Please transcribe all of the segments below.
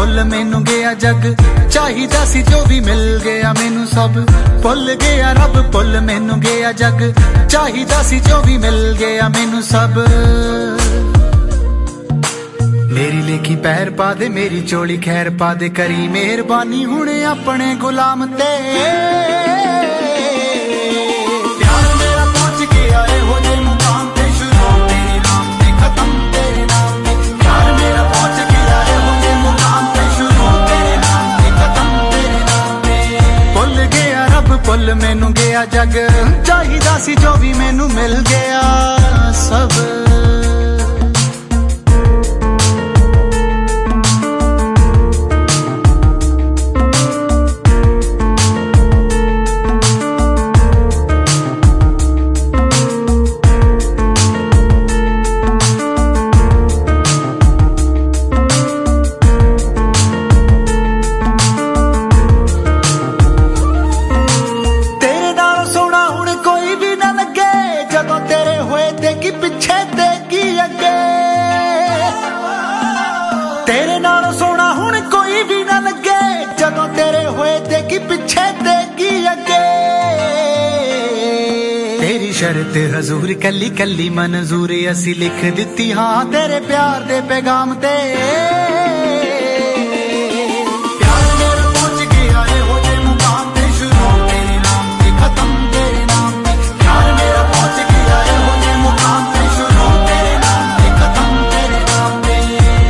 ਭੁੱਲ ਮੈਨੂੰ ਗਿਆ ਜੱਗ। ਚਾਹੀਦਾ ਸੀ ਜੋ ਵੀ ਮਿਲ ਗਿਆ ਮੈਨੂੰ ਸਭ। ਭੁੱਲ ਗਿਆ ਰੱਬ, ਭੁੱਲ ਮੈਨੂੰ ਗਿਆ ਜੱਗ। ਚਾਹੀਦਾ ਸੀ ਜੋ ਵੀ ਮਿਲ ਗਿਆ ਮੈਨੂੰ ਸਭ। ਮੇਰੀ ਲੇਖੀ ਪੈਰ ਪਾ ਦੇ, ਮੇਰੀ ਚੋਲੀ ਖੈਰ ਪਾ ਦੇ। ਕਰੀ ਮਿਹਰਬਾਨੀ ਹੁਣ ਆਪਣੇ ਗੁਲਾਮ ਤੇ। ਭੁੱਲ ਮੈਨੂੰ ਗਿਆ ਜੱਗ। ਚਾਹੀਦਾ ਸੀ ਜੋ ਵੀ ਮੈਨੂੰ ਮਿਲ ਗਿਆ। ਸਭ ਸ਼ਰਤ ਹਜ਼ੂਰ ਕੱਲੀ ਕੱਲੀ ਮਨਜ਼ੂਰ ਅਸੀਂ ਲਿਖ ਦਿੱਤੀ, ਹਾਂ ਤੇਰੇ ਪਿਆਰ ਦੇ ਪੈਗਾਮ ਤੇ।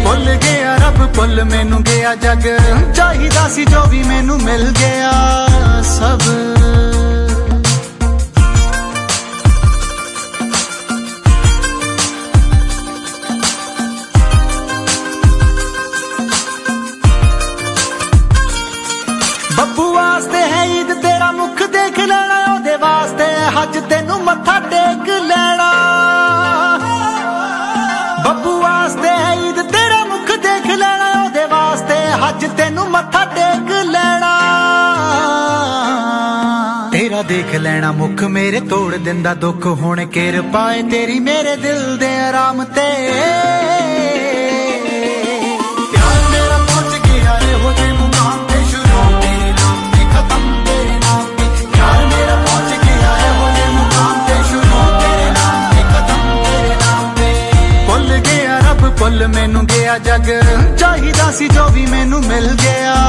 ਭੁੱਲ ਗਿਆ ਮੈਨੂੰ ਗਿਆ ਜਗ, ਚਾਹੀਦਾ ਸੀ ਜੋ ਵੀ ਮੈਨੂੰ ਮਿਲ ਗਿਆ। ਵਾਸਤੇ ਹੈ ਈਦ ਤੇਰਾ ਮੁਖ ਦੇਖ ਲੈਣਾ, ਉਹਦੇ ਵਾਸਤੇ ਹੈ ਹੱਜ ਤੈਨੂੰ ਮੱਥਾ ਟੇਕ ਲੈਣਾ। ਬੱਬੂ ਵਾਸਤੇ ਹੈ ਈਦ ਤੇਰਾ ਮੁਖ ਦੇਖ ਲੈਣਾ, ਉਹਦੇ ਵਾਸਤੇ ਹੈ ਹੱਜ ਤੈਨੂੰ ਮੱਥਾ ਟੇਕ ਲੈਣਾ। ਤੇਰਾ ਦੇਖ ਲੈਣਾ ਮੁਖ ਮੇਰੇ ਤੋੜ ਦਿੰਦਾ ਦੁੱਖ, ਹੁਣ ਕਿਰਪਾਏ ਤੇਰੀ ਮੇਰੇ ਦਿਲ ਦੇ ਆਰਾਮ ਤੇ। ਭੁੱਲ ਮੈਨੂੰ ਗਿਆ ਜੱਗ। ਚਾਹੀਦਾ ਸੀ ਜੋ ਵੀ ਮੈਨੂੰ ਮਿਲ ਗਿਆ।